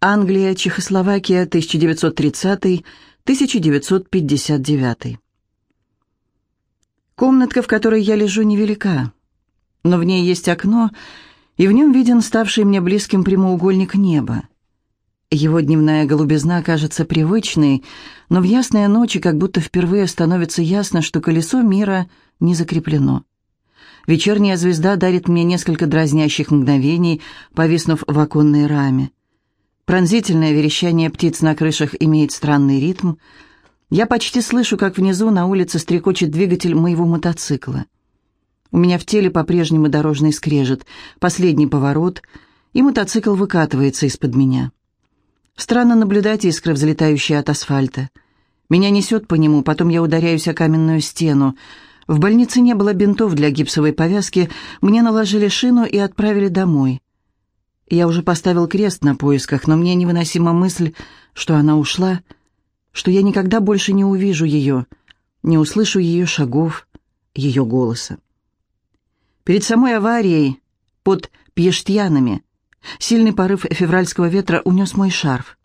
Англия, Чехословакия, 1930-1959. Комнатка, в которой я лежу, невелика, но в ней есть окно, и в нем виден ставший мне близким прямоугольник неба. Его дневная голубизна кажется привычной, но в ясные ночи как будто впервые становится ясно, что колесо мира не закреплено. Вечерняя звезда дарит мне несколько дразнящих мгновений, повиснув в оконной раме. Пронзительное верещание птиц на крышах имеет странный ритм. Я почти слышу, как внизу на улице стрекочет двигатель моего мотоцикла. У меня в теле по-прежнему дорожный скрежет, последний поворот, и мотоцикл выкатывается из-под меня. Странно наблюдать искры, взлетающие от асфальта. Меня несет по нему, потом я ударяюсь о каменную стену. В больнице не было бинтов для гипсовой повязки, мне наложили шину и отправили домой. Я уже поставил крест на поисках, но мне невыносима мысль, что она ушла, что я никогда больше не увижу ее, не услышу ее шагов, ее голоса. Перед самой аварией, под Пьештьянами, сильный порыв февральского ветра унес мой шарф.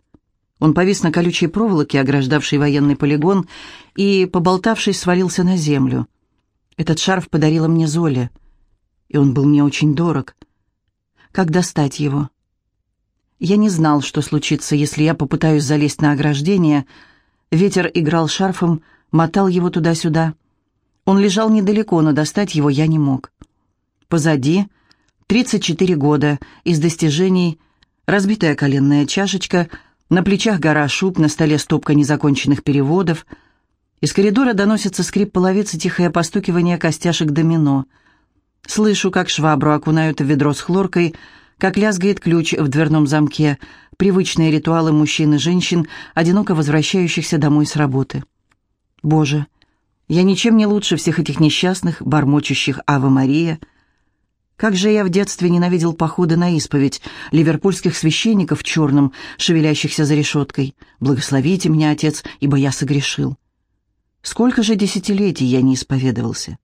Он повис на колючей проволоке, ограждавшей военный полигон, и, поболтавшись, свалился на землю. Этот шарф подарила мне Золя, и он был мне очень дорог — как достать его. Я не знал, что случится, если я попытаюсь залезть на ограждение. Ветер играл шарфом, мотал его туда-сюда. Он лежал недалеко, но достать его я не мог. Позади 34 года, из достижений разбитая коленная чашечка, на плечах гора шуб, на столе стопка незаконченных переводов. Из коридора доносится скрип половицы, тихое постукивание костяшек домино — Слышу, как швабру окунают в ведро с хлоркой, как лязгает ключ в дверном замке, привычные ритуалы мужчин и женщин, одиноко возвращающихся домой с работы. Боже, я ничем не лучше всех этих несчастных, бормочущих «Ава Мария». Как же я в детстве ненавидел походы на исповедь ливерпульских священников в черном, шевелящихся за решеткой. «Благословите меня, Отец, ибо я согрешил». Сколько же десятилетий я не исповедовался.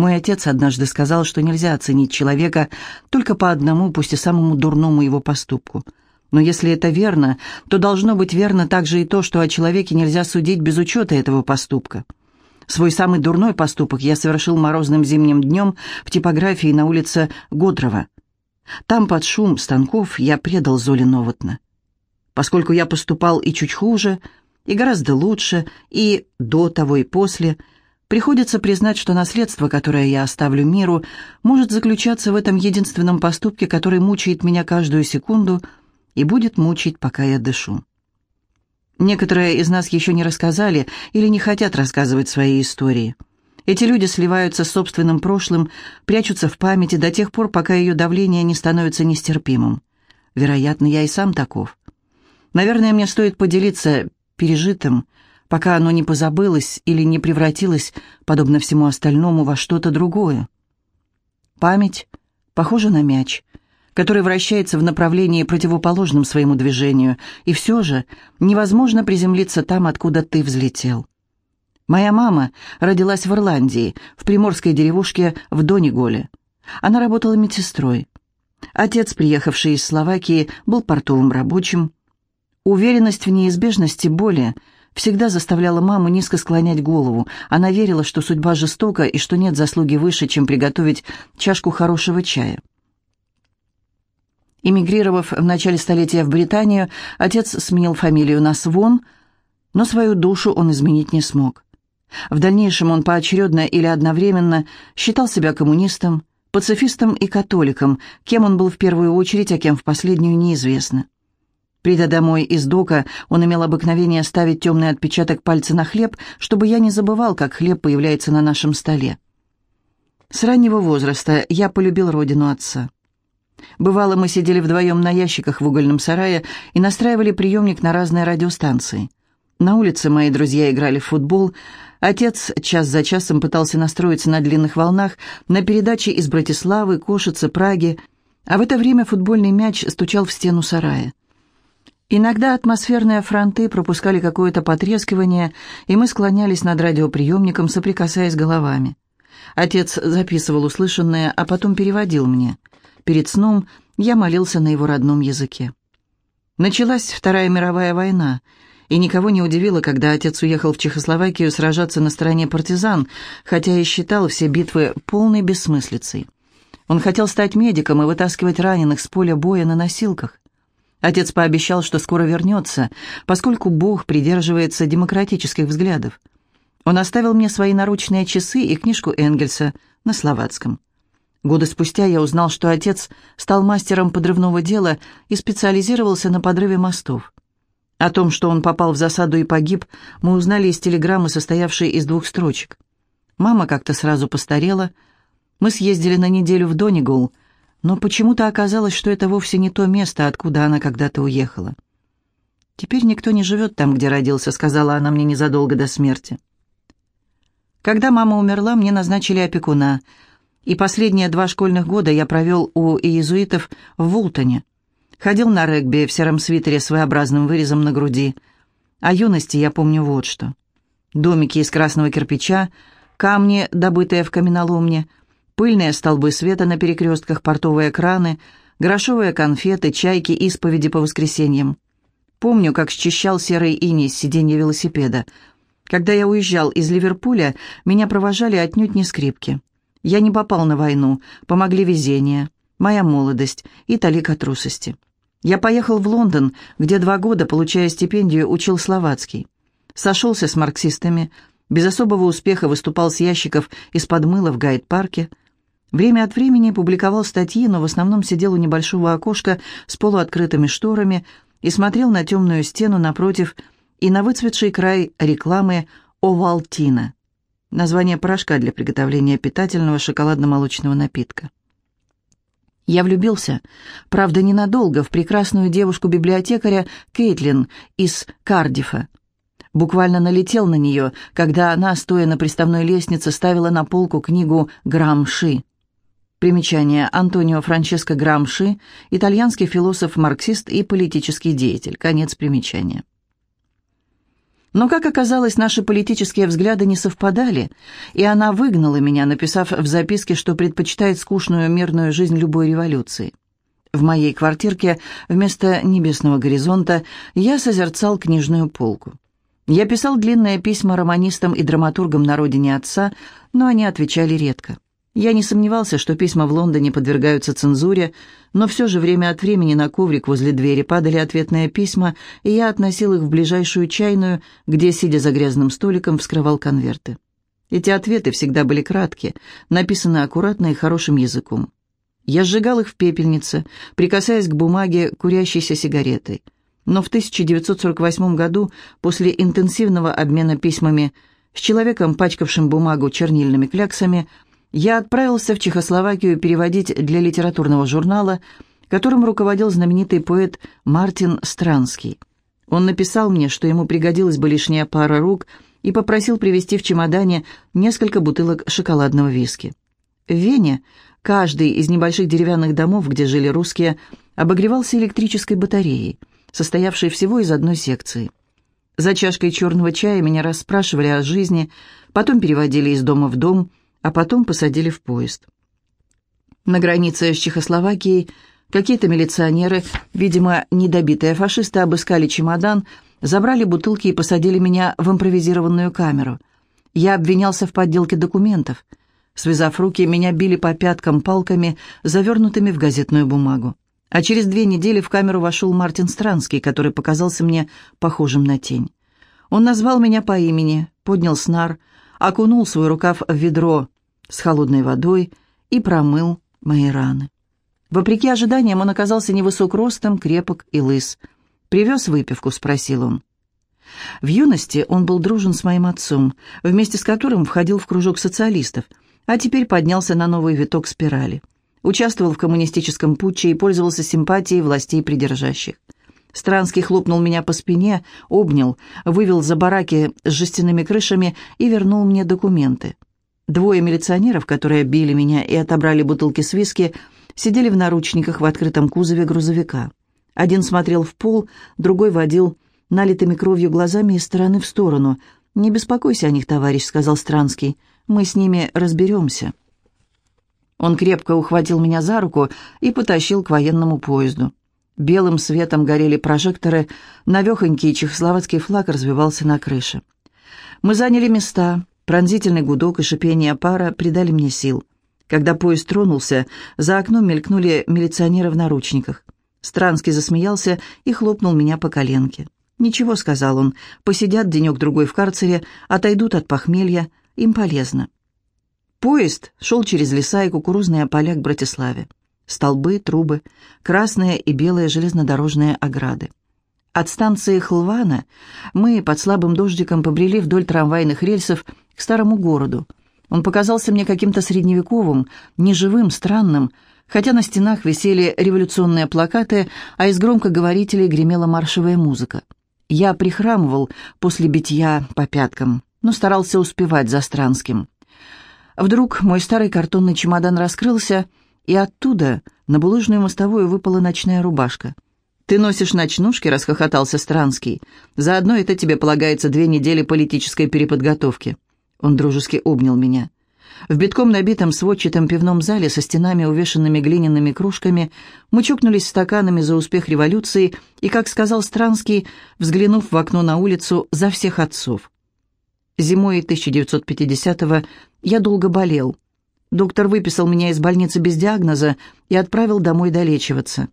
Мой отец однажды сказал, что нельзя оценить человека только по одному, пусть и самому дурному его поступку. Но если это верно, то должно быть верно также и то, что о человеке нельзя судить без учета этого поступка. Свой самый дурной поступок я совершил морозным зимним днем в типографии на улице Годрова. Там под шум станков я предал Золи Новотна. Поскольку я поступал и чуть хуже, и гораздо лучше, и до того, и после – Приходится признать, что наследство, которое я оставлю миру, может заключаться в этом единственном поступке, который мучает меня каждую секунду и будет мучить, пока я дышу. Некоторые из нас еще не рассказали или не хотят рассказывать свои истории. Эти люди сливаются с собственным прошлым, прячутся в памяти до тех пор, пока ее давление не становится нестерпимым. Вероятно, я и сам таков. Наверное, мне стоит поделиться пережитым, пока оно не позабылось или не превратилось, подобно всему остальному, во что-то другое. Память похожа на мяч, который вращается в направлении противоположном своему движению, и все же невозможно приземлиться там, откуда ты взлетел. Моя мама родилась в Ирландии, в приморской деревушке в Дониголе. Она работала медсестрой. Отец, приехавший из Словакии, был портовым рабочим. Уверенность в неизбежности боли – всегда заставляла маму низко склонять голову. Она верила, что судьба жестока и что нет заслуги выше, чем приготовить чашку хорошего чая. Эмигрировав в начале столетия в Британию, отец сменил фамилию на Свон, но свою душу он изменить не смог. В дальнейшем он поочередно или одновременно считал себя коммунистом, пацифистом и католиком, кем он был в первую очередь, а кем в последнюю, неизвестно. Придя домой из дока, он имел обыкновение ставить темный отпечаток пальца на хлеб, чтобы я не забывал, как хлеб появляется на нашем столе. С раннего возраста я полюбил родину отца. Бывало, мы сидели вдвоем на ящиках в угольном сарае и настраивали приемник на разные радиостанции. На улице мои друзья играли в футбол. Отец час за часом пытался настроиться на длинных волнах на передачи из Братиславы, Кошицы, Праги, а в это время футбольный мяч стучал в стену сарая. Иногда атмосферные фронты пропускали какое-то потрескивание, и мы склонялись над радиоприемником, соприкасаясь головами. Отец записывал услышанное, а потом переводил мне. Перед сном я молился на его родном языке. Началась Вторая мировая война, и никого не удивило, когда отец уехал в Чехословакию сражаться на стороне партизан, хотя и считал все битвы полной бессмыслицей. Он хотел стать медиком и вытаскивать раненых с поля боя на носилках. Отец пообещал, что скоро вернется, поскольку Бог придерживается демократических взглядов. Он оставил мне свои наручные часы и книжку Энгельса на словацком. Годы спустя я узнал, что отец стал мастером подрывного дела и специализировался на подрыве мостов. О том, что он попал в засаду и погиб, мы узнали из телеграммы, состоявшей из двух строчек. Мама как-то сразу постарела. Мы съездили на неделю в Донигул, но почему-то оказалось, что это вовсе не то место, откуда она когда-то уехала. «Теперь никто не живет там, где родился», — сказала она мне незадолго до смерти. Когда мама умерла, мне назначили опекуна — и последние два школьных года я провел у иезуитов в Вултоне. Ходил на регби в сером свитере с своеобразным вырезом на груди. О юности я помню вот что. Домики из красного кирпича, камни, добытые в каменоломне, пыльные столбы света на перекрестках, портовые краны, грошовые конфеты, чайки, исповеди по воскресеньям. Помню, как счищал серый иней с сиденья велосипеда. Когда я уезжал из Ливерпуля, меня провожали отнюдь не скрипки. Я не попал на войну, помогли везение, моя молодость и талика трусости. Я поехал в Лондон, где два года, получая стипендию, учил словацкий. Сошелся с марксистами, без особого успеха выступал с ящиков из-под мыла в гайд-парке. Время от времени публиковал статьи, но в основном сидел у небольшого окошка с полуоткрытыми шторами и смотрел на темную стену напротив и на выцветший край рекламы «Овалтина» название порошка для приготовления питательного шоколадно-молочного напитка. Я влюбился, правда, ненадолго, в прекрасную девушку-библиотекаря Кейтлин из Кардифа. Буквально налетел на нее, когда она, стоя на приставной лестнице, ставила на полку книгу Грамши. Примечание. Антонио Франческо Грамши, итальянский философ, марксист и политический деятель. Конец примечания. Но, как оказалось, наши политические взгляды не совпадали, и она выгнала меня, написав в записке, что предпочитает скучную мирную жизнь любой революции. В моей квартирке вместо небесного горизонта я созерцал книжную полку. Я писал длинные письма романистам и драматургам на родине отца, но они отвечали редко. Я не сомневался, что письма в Лондоне подвергаются цензуре, но все же время от времени на коврик возле двери падали ответные письма, и я относил их в ближайшую чайную, где, сидя за грязным столиком, вскрывал конверты. Эти ответы всегда были краткие, написаны аккуратно и хорошим языком. Я сжигал их в пепельнице, прикасаясь к бумаге курящейся сигаретой. Но в 1948 году, после интенсивного обмена письмами с человеком, пачкавшим бумагу чернильными кляксами, я отправился в Чехословакию переводить для литературного журнала, которым руководил знаменитый поэт Мартин Странский. Он написал мне, что ему пригодилась бы лишняя пара рук, и попросил привезти в чемодане несколько бутылок шоколадного виски. В Вене каждый из небольших деревянных домов, где жили русские, обогревался электрической батареей, состоявшей всего из одной секции. За чашкой черного чая меня расспрашивали о жизни, потом переводили из дома в дом – а потом посадили в поезд. На границе с Чехословакией какие-то милиционеры, видимо, недобитые фашисты, обыскали чемодан, забрали бутылки и посадили меня в импровизированную камеру. Я обвинялся в подделке документов. Связав руки, меня били по пяткам палками, завернутыми в газетную бумагу. А через две недели в камеру вошел Мартин Странский, который показался мне похожим на тень. Он назвал меня по имени, поднял снар, окунул свой рукав в ведро с холодной водой и промыл мои раны. Вопреки ожиданиям он оказался невысок ростом, крепок и лыс. «Привез выпивку?» — спросил он. В юности он был дружен с моим отцом, вместе с которым входил в кружок социалистов, а теперь поднялся на новый виток спирали. Участвовал в коммунистическом путче и пользовался симпатией властей придержащих. Странский хлопнул меня по спине, обнял, вывел за бараки с жестяными крышами и вернул мне документы. Двое милиционеров, которые били меня и отобрали бутылки с виски, сидели в наручниках в открытом кузове грузовика. Один смотрел в пол, другой водил налитыми кровью глазами из стороны в сторону. «Не беспокойся о них, товарищ», — сказал Странский. «Мы с ними разберемся». Он крепко ухватил меня за руку и потащил к военному поезду. Белым светом горели прожекторы, навехонький чехословацкий флаг развивался на крыше. Мы заняли места, пронзительный гудок и шипение пара придали мне сил. Когда поезд тронулся, за окном мелькнули милиционеры в наручниках. Странский засмеялся и хлопнул меня по коленке. «Ничего», — сказал он, — «посидят денек-другой в карцере, отойдут от похмелья, им полезно». Поезд шел через леса и кукурузные поля к Братиславе. Столбы, трубы, красные и белые железнодорожные ограды. От станции Хлвана мы под слабым дождиком побрели вдоль трамвайных рельсов к старому городу. Он показался мне каким-то средневековым, неживым, странным, хотя на стенах висели революционные плакаты, а из громкоговорителей гремела маршевая музыка. Я прихрамывал после битья по пяткам, но старался успевать за Странским. Вдруг мой старый картонный чемодан раскрылся, и оттуда на булыжную мостовую выпала ночная рубашка. «Ты носишь ночнушки?» — расхохотался Странский. «Заодно это тебе полагается две недели политической переподготовки». Он дружески обнял меня. В битком набитом сводчатом пивном зале со стенами, увешанными глиняными кружками, мы чокнулись стаканами за успех революции и, как сказал Странский, взглянув в окно на улицу, за всех отцов. Зимой 1950-го я долго болел. Доктор выписал меня из больницы без диагноза и отправил домой долечиваться.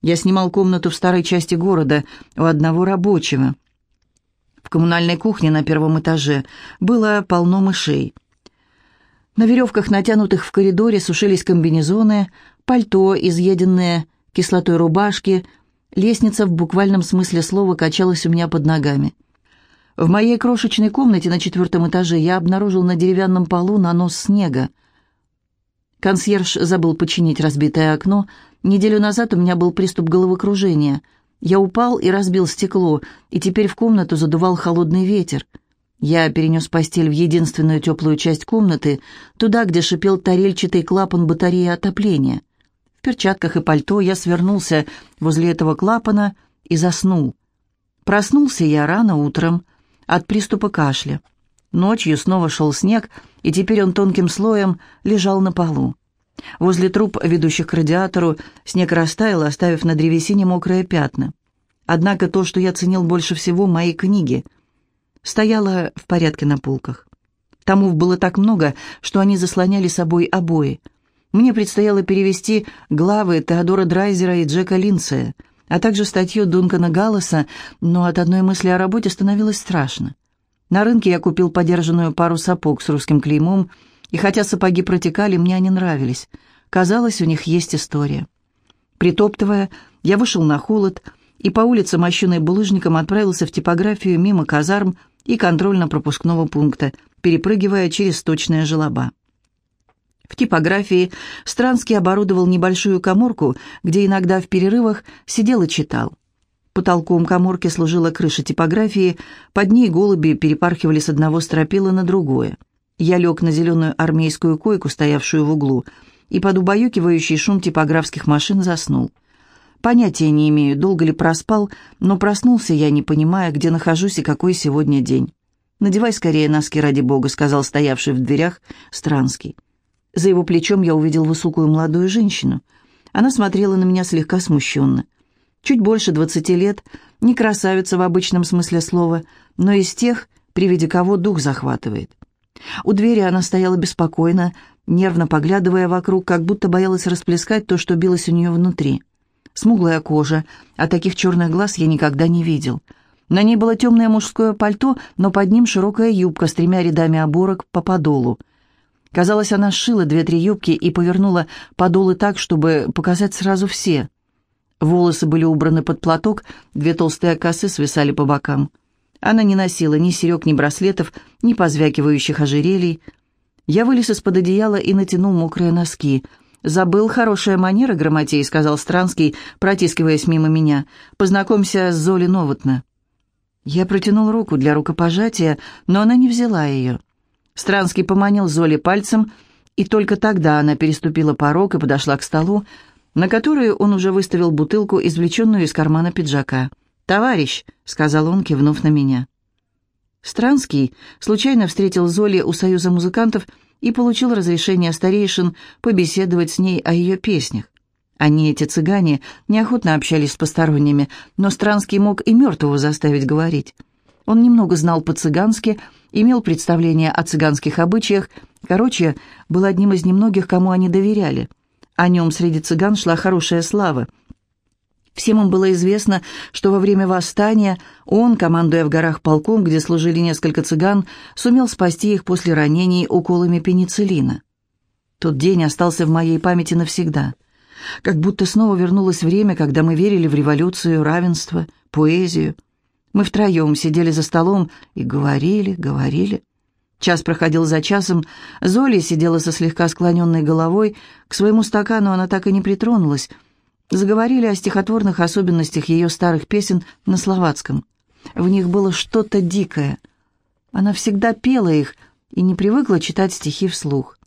Я снимал комнату в старой части города у одного рабочего. В коммунальной кухне на первом этаже было полно мышей – на веревках, натянутых в коридоре, сушились комбинезоны, пальто, изъеденные кислотой рубашки. Лестница в буквальном смысле слова качалась у меня под ногами. В моей крошечной комнате на четвертом этаже я обнаружил на деревянном полу нанос снега. Консьерж забыл починить разбитое окно. Неделю назад у меня был приступ головокружения. Я упал и разбил стекло, и теперь в комнату задувал холодный ветер. Я перенес постель в единственную теплую часть комнаты, туда, где шипел тарельчатый клапан батареи отопления. В перчатках и пальто я свернулся возле этого клапана и заснул. Проснулся я рано утром от приступа кашля. Ночью снова шел снег, и теперь он тонким слоем лежал на полу. Возле труб, ведущих к радиатору, снег растаял, оставив на древесине мокрые пятна. Однако то, что я ценил больше всего, мои книги — стояла в порядке на полках. Томов было так много, что они заслоняли собой обои. Мне предстояло перевести главы Теодора Драйзера и Джека Линдсея, а также статью Дункана Галласа, но от одной мысли о работе становилось страшно. На рынке я купил подержанную пару сапог с русским клеймом, и хотя сапоги протекали, мне они нравились. Казалось, у них есть история. Притоптывая, я вышел на холод и по улице, мощенной булыжником, отправился в типографию мимо казарм и контрольно-пропускного пункта, перепрыгивая через сточные желоба. В типографии Странский оборудовал небольшую коморку, где иногда в перерывах сидел и читал. Потолком коморки служила крыша типографии, под ней голуби перепархивали с одного стропила на другое. Я лег на зеленую армейскую койку, стоявшую в углу, и под убаюкивающий шум типографских машин заснул. Понятия не имею, долго ли проспал, но проснулся я, не понимая, где нахожусь и какой сегодня день. «Надевай скорее носки, ради бога», — сказал стоявший в дверях Странский. За его плечом я увидел высокую молодую женщину. Она смотрела на меня слегка смущенно. Чуть больше двадцати лет, не красавица в обычном смысле слова, но из тех, при виде кого дух захватывает. У двери она стояла беспокойно, нервно поглядывая вокруг, как будто боялась расплескать то, что билось у нее внутри смуглая кожа, а таких черных глаз я никогда не видел. На ней было темное мужское пальто, но под ним широкая юбка с тремя рядами оборок по подолу. Казалось, она сшила две-три юбки и повернула подолы так, чтобы показать сразу все. Волосы были убраны под платок, две толстые косы свисали по бокам. Она не носила ни серег, ни браслетов, ни позвякивающих ожерелий. Я вылез из-под одеяла и натянул мокрые носки — «Забыл хорошая манера, Грамотей», — сказал Странский, протискиваясь мимо меня. «Познакомься с Золи Новотна». Я протянул руку для рукопожатия, но она не взяла ее. Странский поманил Золи пальцем, и только тогда она переступила порог и подошла к столу, на который он уже выставил бутылку, извлеченную из кармана пиджака. «Товарищ», — сказал он, кивнув на меня. Странский случайно встретил Золи у Союза музыкантов и получил разрешение старейшин побеседовать с ней о ее песнях. Они, эти цыгане, неохотно общались с посторонними, но Странский мог и мертвого заставить говорить. Он немного знал по-цыгански, имел представление о цыганских обычаях, короче, был одним из немногих, кому они доверяли. О нем среди цыган шла хорошая слава. Всем им было известно, что во время восстания он, командуя в горах полком, где служили несколько цыган, сумел спасти их после ранений уколами пенициллина. Тот день остался в моей памяти навсегда — как будто снова вернулось время, когда мы верили в революцию, равенство, поэзию. Мы втроем сидели за столом и говорили, говорили. Час проходил за часом, Золи сидела со слегка склоненной головой, к своему стакану она так и не притронулась. Заговорили о стихотворных особенностях ее старых песен на словацком. В них было что-то дикое. Она всегда пела их и не привыкла читать стихи вслух.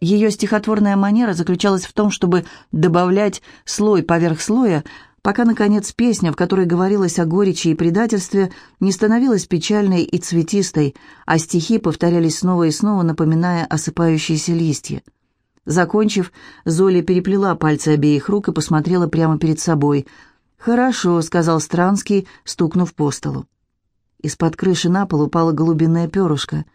Ее стихотворная манера заключалась в том, чтобы добавлять слой поверх слоя, пока, наконец, песня, в которой говорилось о горечи и предательстве, не становилась печальной и цветистой, а стихи повторялись снова и снова, напоминая осыпающиеся листья. Закончив, Золя переплела пальцы обеих рук и посмотрела прямо перед собой. «Хорошо», — сказал Странский, стукнув по столу. Из-под крыши на пол упала голубиное перышко —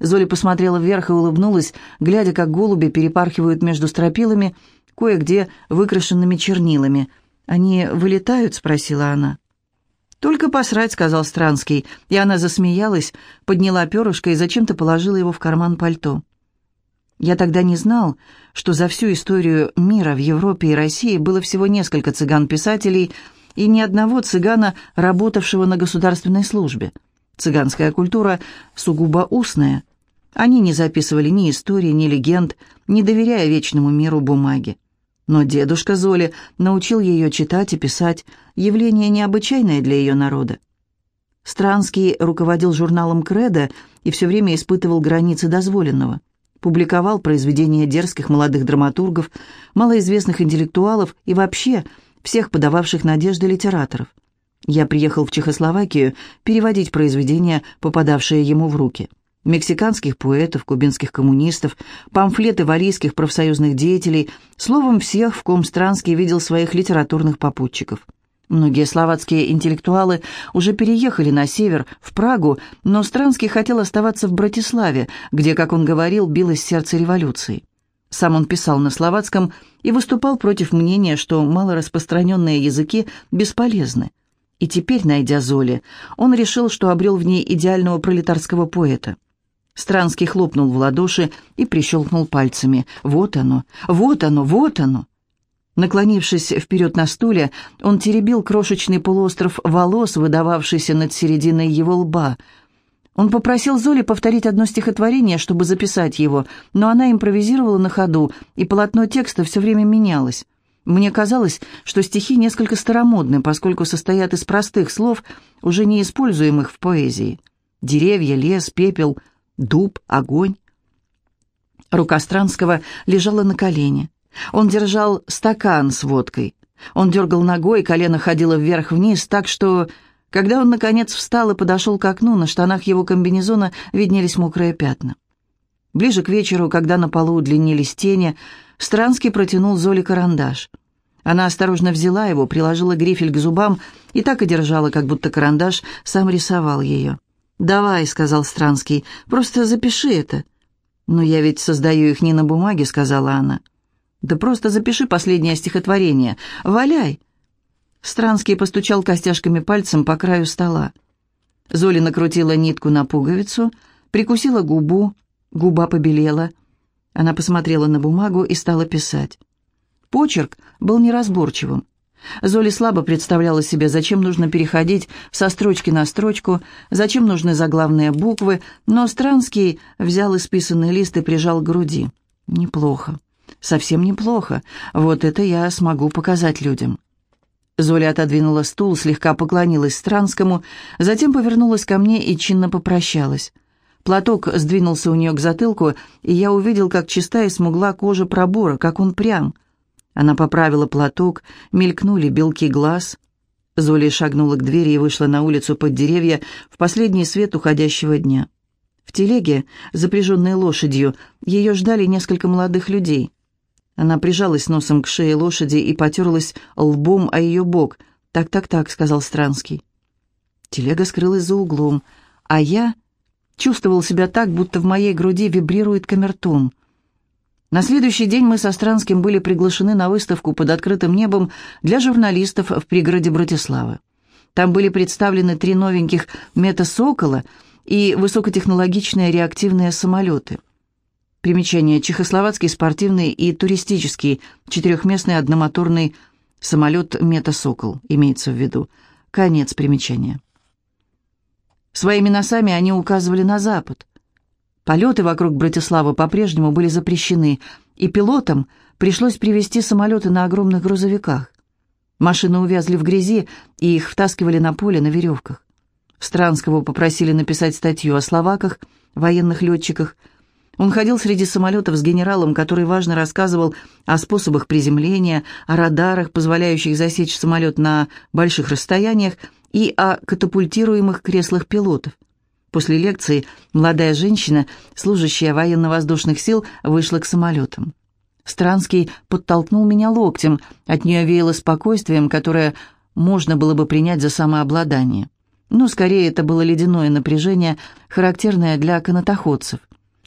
Золя посмотрела вверх и улыбнулась, глядя, как голуби перепархивают между стропилами, кое-где выкрашенными чернилами. «Они вылетают?» — спросила она. «Только посрать», — сказал Странский, и она засмеялась, подняла перышко и зачем-то положила его в карман пальто. Я тогда не знал, что за всю историю мира в Европе и России было всего несколько цыган-писателей и ни одного цыгана, работавшего на государственной службе. Цыганская культура сугубо устная — они не записывали ни истории, ни легенд, не доверяя вечному миру бумаги. Но дедушка Золи научил ее читать и писать, явление необычайное для ее народа. Странский руководил журналом «Кредо» и все время испытывал границы дозволенного. Публиковал произведения дерзких молодых драматургов, малоизвестных интеллектуалов и вообще всех подававших надежды литераторов. Я приехал в Чехословакию переводить произведения, попадавшие ему в руки – мексиканских поэтов, кубинских коммунистов, памфлеты валийских профсоюзных деятелей, словом, всех, в ком Странский видел своих литературных попутчиков. Многие словацкие интеллектуалы уже переехали на север, в Прагу, но Странский хотел оставаться в Братиславе, где, как он говорил, билось сердце революции. Сам он писал на словацком и выступал против мнения, что малораспространенные языки бесполезны. И теперь, найдя Золи, он решил, что обрел в ней идеального пролетарского поэта – Странский хлопнул в ладоши и прищелкнул пальцами. «Вот оно! Вот оно! Вот оно!» Наклонившись вперед на стуле, он теребил крошечный полуостров волос, выдававшийся над серединой его лба. Он попросил Золи повторить одно стихотворение, чтобы записать его, но она импровизировала на ходу, и полотно текста все время менялось. Мне казалось, что стихи несколько старомодны, поскольку состоят из простых слов, уже не используемых в поэзии. Деревья, лес, пепел — дуб, огонь. Рука Странского лежала на колене. Он держал стакан с водкой. Он дергал ногой, колено ходило вверх-вниз, так что, когда он, наконец, встал и подошел к окну, на штанах его комбинезона виднелись мокрые пятна. Ближе к вечеру, когда на полу удлинились тени, Странский протянул Золе карандаш. Она осторожно взяла его, приложила грифель к зубам и так и держала, как будто карандаш сам рисовал ее. «Давай», — сказал Странский, — «просто запиши это». «Но я ведь создаю их не на бумаге», — сказала она. «Да просто запиши последнее стихотворение. Валяй!» Странский постучал костяшками пальцем по краю стола. Золи накрутила нитку на пуговицу, прикусила губу, губа побелела. Она посмотрела на бумагу и стала писать. Почерк был неразборчивым. Золи слабо представляла себе, зачем нужно переходить со строчки на строчку, зачем нужны заглавные буквы, но Странский взял исписанный лист и прижал к груди. «Неплохо. Совсем неплохо. Вот это я смогу показать людям». Золя отодвинула стул, слегка поклонилась Странскому, затем повернулась ко мне и чинно попрощалась. Платок сдвинулся у нее к затылку, и я увидел, как чистая смугла кожа пробора, как он прям — она поправила платок, мелькнули белки глаз. Золя шагнула к двери и вышла на улицу под деревья в последний свет уходящего дня. В телеге, запряженной лошадью, ее ждали несколько молодых людей. Она прижалась носом к шее лошади и потерлась лбом о ее бок. «Так-так-так», — сказал Странский. Телега скрылась за углом, а я чувствовал себя так, будто в моей груди вибрирует камертон. На следующий день мы со Странским были приглашены на выставку под открытым небом для журналистов в пригороде Братиславы. Там были представлены три новеньких «Мета-Сокола» и высокотехнологичные реактивные самолеты. Примечание. Чехословацкий спортивный и туристический четырехместный одномоторный самолет «Мета-Сокол» имеется в виду. Конец примечания. Своими носами они указывали на запад. Полеты вокруг Братиславы по-прежнему были запрещены, и пилотам пришлось привезти самолеты на огромных грузовиках. Машины увязли в грязи, и их втаскивали на поле на веревках. Странского попросили написать статью о словаках, военных летчиках. Он ходил среди самолетов с генералом, который важно рассказывал о способах приземления, о радарах, позволяющих засечь самолет на больших расстояниях, и о катапультируемых креслах пилотов. После лекции молодая женщина, служащая военно-воздушных сил, вышла к самолетам. Странский подтолкнул меня локтем, от нее веяло спокойствием, которое можно было бы принять за самообладание. Но скорее это было ледяное напряжение, характерное для канатоходцев.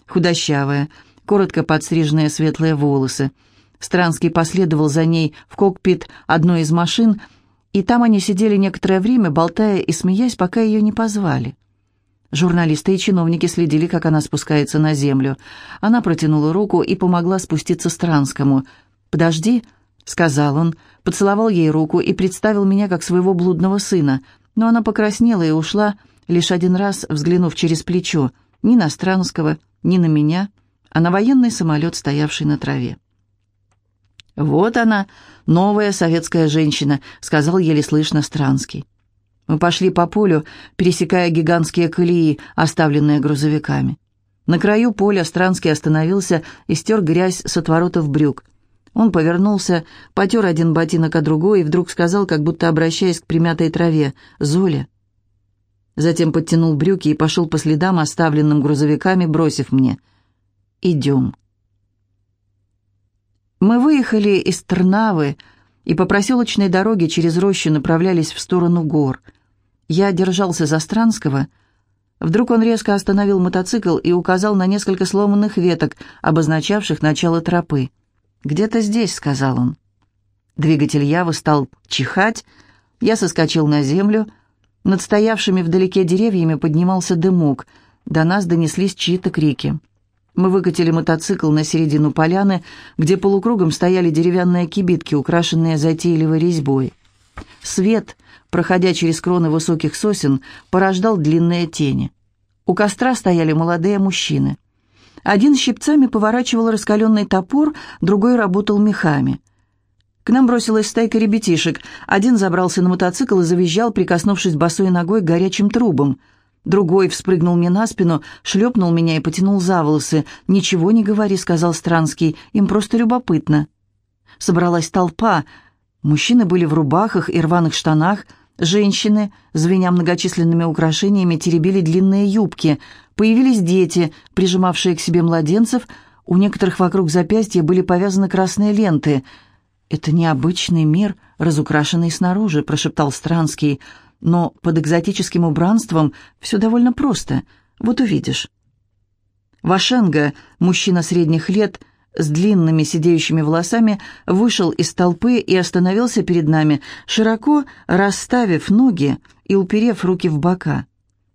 Худощавая, коротко подстриженные светлые волосы. Странский последовал за ней в кокпит одной из машин – и там они сидели некоторое время, болтая и смеясь, пока ее не позвали. Журналисты и чиновники следили, как она спускается на землю. Она протянула руку и помогла спуститься Странскому. «Подожди», — сказал он, поцеловал ей руку и представил меня как своего блудного сына, но она покраснела и ушла, лишь один раз взглянув через плечо, ни на Странского, ни на меня, а на военный самолет, стоявший на траве. «Вот она, новая советская женщина», — сказал еле слышно Странский. Мы пошли по полю, пересекая гигантские колеи, оставленные грузовиками. На краю поля Странский остановился и стер грязь с отворотов брюк. Он повернулся, потер один ботинок, а другой, и вдруг сказал, как будто обращаясь к примятой траве, «Золя». Затем подтянул брюки и пошел по следам, оставленным грузовиками, бросив мне, «Идем». Мы выехали из Трнавы и по проселочной дороге через рощу направлялись в сторону гор. Я держался за Странского. Вдруг он резко остановил мотоцикл и указал на несколько сломанных веток, обозначавших начало тропы. «Где-то здесь», — сказал он. Двигатель Явы стал чихать, я соскочил на землю. Над стоявшими вдалеке деревьями поднимался дымок. До нас донеслись чьи-то крики. Мы выкатили мотоцикл на середину поляны, где полукругом стояли деревянные кибитки, украшенные затейливой резьбой. Свет, проходя через кроны высоких сосен, порождал длинные тени. У костра стояли молодые мужчины. Один щипцами поворачивал раскаленный топор, другой работал мехами. К нам бросилась стайка ребятишек. Один забрался на мотоцикл и завизжал, прикоснувшись босой ногой к горячим трубам – Другой вспрыгнул мне на спину, шлепнул меня и потянул за волосы. «Ничего не говори», — сказал Странский, — «им просто любопытно». Собралась толпа. Мужчины были в рубахах и рваных штанах, женщины, звеня многочисленными украшениями, теребили длинные юбки. Появились дети, прижимавшие к себе младенцев, у некоторых вокруг запястья были повязаны красные ленты. «Это необычный мир, разукрашенный снаружи», — прошептал Странский, — но под экзотическим убранством все довольно просто. Вот увидишь. Вашенга, мужчина средних лет, с длинными сидеющими волосами, вышел из толпы и остановился перед нами, широко расставив ноги и уперев руки в бока.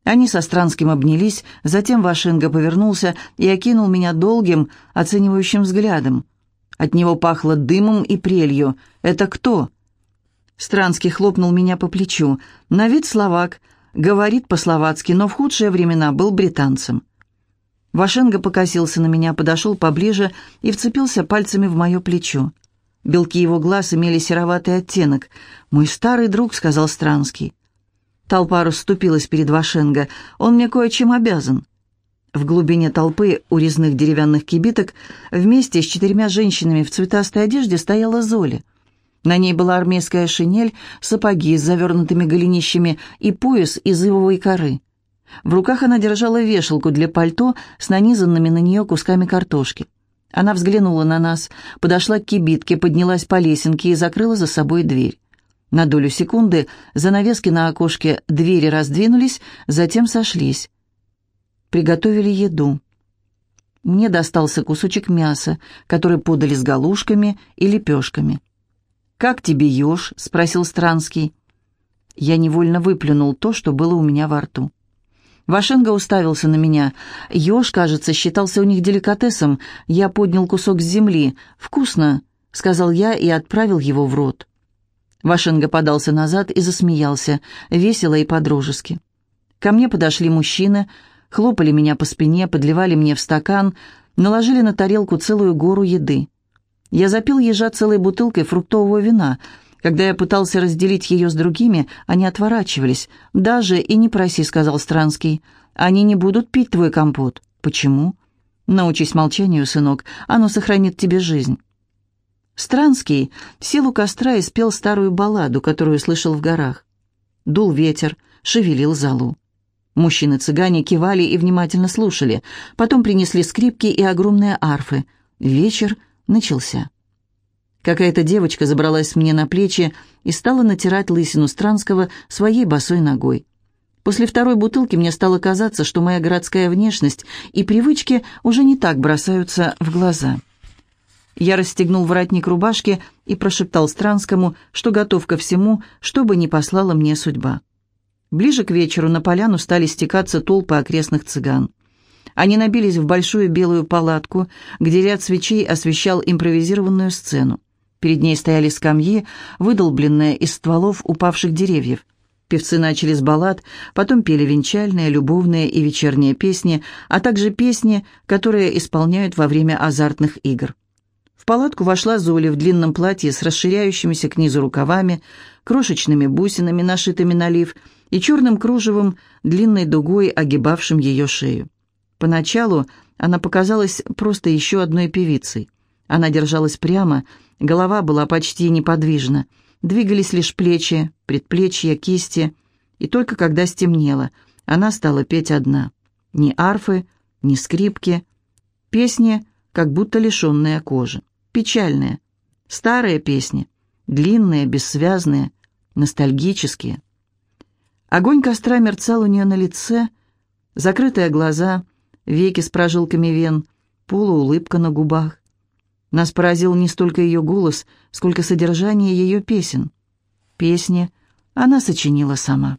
Они со Странским обнялись, затем Вашенга повернулся и окинул меня долгим, оценивающим взглядом. От него пахло дымом и прелью. «Это кто?» Странский хлопнул меня по плечу. На вид словак, говорит по-словацки, но в худшие времена был британцем. Вашенга покосился на меня, подошел поближе и вцепился пальцами в мое плечо. Белки его глаз имели сероватый оттенок. «Мой старый друг», — сказал Странский. Толпа расступилась перед Вашенго. «Он мне кое-чем обязан». В глубине толпы у резных деревянных кибиток вместе с четырьмя женщинами в цветастой одежде стояла Золя — на ней была армейская шинель, сапоги с завернутыми голенищами и пояс из ивовой коры. В руках она держала вешалку для пальто с нанизанными на нее кусками картошки. Она взглянула на нас, подошла к кибитке, поднялась по лесенке и закрыла за собой дверь. На долю секунды занавески на окошке двери раздвинулись, затем сошлись. Приготовили еду. Мне достался кусочек мяса, который подали с галушками и лепешками. «Как тебе еж?» — спросил Странский. Я невольно выплюнул то, что было у меня во рту. Вашенга уставился на меня. Еж, кажется, считался у них деликатесом. Я поднял кусок с земли. «Вкусно», — сказал я и отправил его в рот. Вашенга подался назад и засмеялся, весело и по-дружески. Ко мне подошли мужчины, хлопали меня по спине, подливали мне в стакан, наложили на тарелку целую гору еды. Я запил ежа целой бутылкой фруктового вина. Когда я пытался разделить ее с другими, они отворачивались. «Даже и не проси», — сказал Странский. «Они не будут пить твой компот». «Почему?» «Научись молчанию, сынок, оно сохранит тебе жизнь». Странский в силу костра испел старую балладу, которую слышал в горах. Дул ветер, шевелил залу. Мужчины-цыгане кивали и внимательно слушали. Потом принесли скрипки и огромные арфы. Вечер начался. Какая-то девочка забралась мне на плечи и стала натирать лысину Странского своей босой ногой. После второй бутылки мне стало казаться, что моя городская внешность и привычки уже не так бросаются в глаза. Я расстегнул воротник рубашки и прошептал Странскому, что готов ко всему, что бы ни послала мне судьба. Ближе к вечеру на поляну стали стекаться толпы окрестных цыган. Они набились в большую белую палатку, где ряд свечей освещал импровизированную сцену. Перед ней стояли скамьи, выдолбленные из стволов упавших деревьев. Певцы начали с баллад, потом пели венчальные, любовные и вечерние песни, а также песни, которые исполняют во время азартных игр. В палатку вошла Золя в длинном платье с расширяющимися к низу рукавами, крошечными бусинами, нашитыми на лиф, и черным кружевом, длинной дугой, огибавшим ее шею. Поначалу она показалась просто еще одной певицей. Она держалась прямо, голова была почти неподвижна, двигались лишь плечи, предплечья, кисти, и только когда стемнело, она стала петь одна. Ни арфы, ни скрипки, песни, как будто лишенные кожи печальные. Старые песни, длинные, бессвязные, ностальгические. Огонь костра мерцал у нее на лице, закрытые глаза, веки с прожилками вен, полуулыбка на губах. Нас поразил не столько ее голос, сколько содержание ее песен. Песни она сочинила сама.